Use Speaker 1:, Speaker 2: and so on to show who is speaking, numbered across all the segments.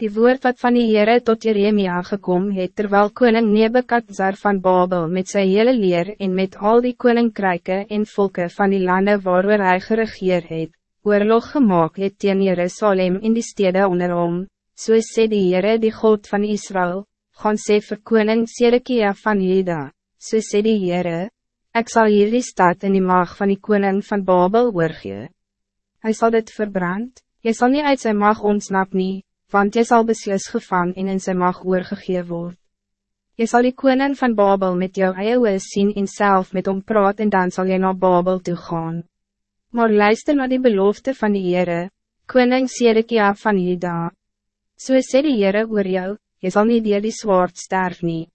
Speaker 1: Die woord wat van die Heere tot Jeremia gekom het, terwijl koning Nebekadzar van Babel met zijn hele leer en met al die koninkryke en volken van die landen waar hy geregeer het, oorlog gemaakt het teen Jerusalem in die stede onder hom, so sê die Heere die God van Israël, gaan sê vir koning Sedekia van Juda, so sê die Heere, ek sal hier die stad in die mag van die koning van Babel oorgee. Hy sal dit verbrand, jy sal nie uit sy mag ontsnap nie, want jy zal beslis gevang en in sy mag oorgegee word. Jy sal die koning van Babel met jou eie oor sien en self met hom praat en dan zal jy naar Babel toe gaan. Maar luister naar die belofte van die Heere, koning Sedekia van Juda. So sê die Heere oor jou, jy sal nie dier die zwaard sterf nie.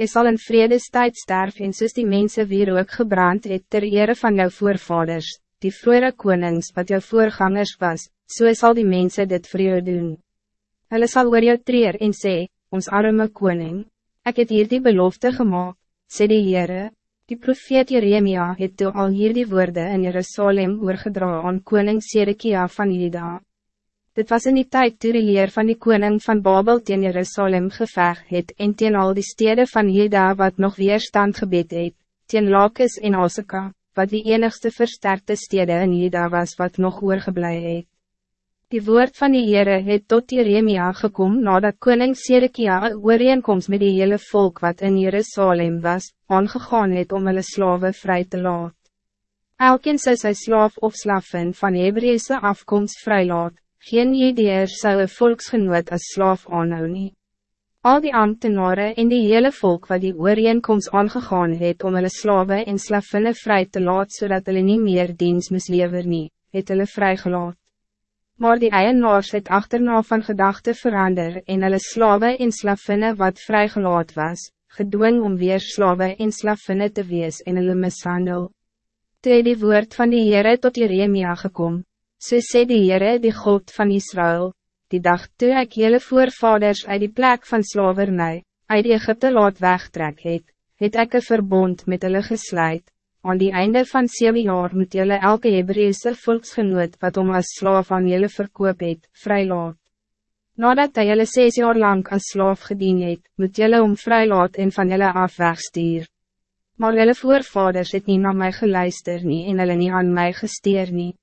Speaker 1: Jy sal in vredestijd sterf en soos die mense weer ook gebrand het ter ere van jou voorvaders, die vroere konings wat jou voorgangers was, so sal die mensen dit vir jou doen. Hulle sal oor jou treer en sê, ons arme koning, ik het hier die belofte gemaakt, sê die Heere, die profeet Jeremia het toe al hier die woorde in Jerusalem oorgedra aan koning Sedekia van Juda. Dit was in die tijd toe die leer van die koning van Babel teen Jerusalem geveg het en teen al die steden van Juda wat nog weerstand gebed het, teen Lakis en Aseka, wat die enigste versterkte steden in Juda was wat nog oorgeblij het. Die woord van die Heere het tot Jeremia gekom nadat koning Sedekia een ooreenkomst met die hele volk wat in Jerusalem was, aangegaan het om hulle slaven vrij te laat. Elkeen sy sy slaaf of slaven van Hebreese afkomst vrylaat, geen ideer sou een volksgenoot as slaaf aanhou nie. Al die ambtenaren en die hele volk wat die ooreenkomst aangegaan het om hulle slaven en slavinne vrij te laat zodat hulle nie meer diens mislever nie, het hulle vrygelaat. Maar die eienaars het achterna van gedachten verander en hulle slawe en slavinne wat vrygelaat was, gedwing om weer slawe en slavinne te wees en hulle mishandel. Toe die woord van die Heere tot Jeremia gekom, so sê die Heere die God van Israël, die dag toe ek jylle voorvaders uit die plek van slavernij, uit Egypte laat wegtrek het, het ek een verbond met hulle gesluit, Aan die einde van 7 jaar moet jullie elke Hebreese volksgenoot wat om als slaaf aan jullie verkoop het, vrylaat. Nadat hij jullie 6 jaar lang als slaaf gedien het, moet jullie om vrylaat en van jullie af wegstuur. Maar jullie voorvaders het niet naar mij geluister nie en jullie niet aan mij gesteer nie.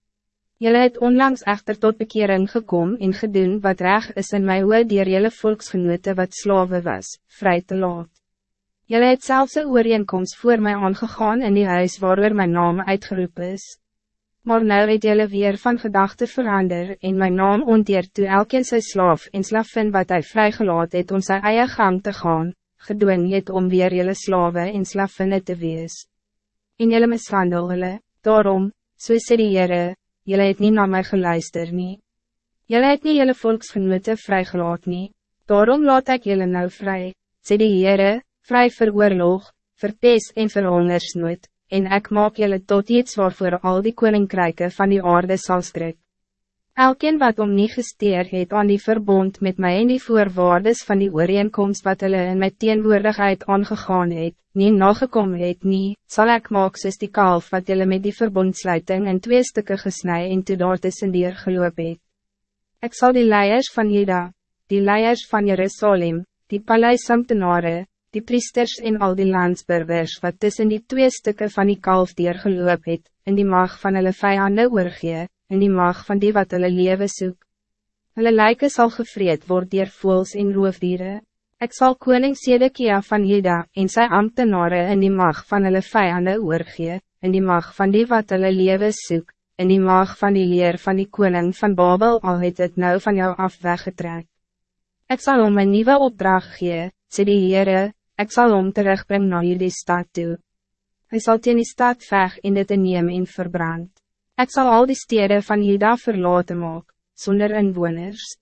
Speaker 1: Jullie het onlangs echter tot bekering gekomen en gedoen wat recht is in my hoe dier jullie volksgenote wat slaven was, vrij te laat. Jelle het zelfs een ooreenkomst voor mij aangegaan in die huis waar mijn naam uitgeroepen is. Maar nu het jelle weer van gedachten verander en mijn naam onteer toe elkeen sy slaaf en slaffen wat hij vrygelaat het om sy eie gang te gaan, gedwing het om weer jelle slaven en slaffen te wees. En jelle mishandel hulle, daarom, so sê die Heere, jelle het nie na my geluister nie. Jelle het nie jelle volksgenote vrygelaat nie, daarom laat ik jelle nou vrij, sê die Heere, vrij vir oorlog, vir pes en vir hongersnood, en ek maak jullie tot iets waarvoor al die koninkryke van die aarde sal skrik. Elkeen wat om nie gesteer het aan die verbond met mij en die voorwaardes van die ooreenkomst wat hulle in my teenwoordigheid aangegaan het, nie nagekom het nie, sal ek maak soos die kalf wat julle met die verbondsluiting in twee stukken gesnij en toe daar tussen dier geloop het. Ek sal die leiers van Juda, die leiers van Jerusalem, die paleisambtenare, die priesters en al die landsburgers wat tussen die twee stukken van die kalf geloop het, in die mag van hulle vijanden oorgee, in die mag van die wat hulle lewe soek. Hulle lijken sal gevreed word dier voels en roofdieren. Ik zal koning Sedekia van Juda en sy ambtenaren in die mag van hulle vijanden oorgee, in die mag van die wat hulle lewe soek, in die mag van die leer van die koning van Babel al het het nou van jou af weggetrek. Ik zal om een nieuwe opdracht gee, sê die Heere, Ik zal om terugbrengen naar jullie stad toe. Hij zal teen die stad veg en dit neem en verbrand. Ik zal al die steden van Juda verlaten maak, zonder inwoners.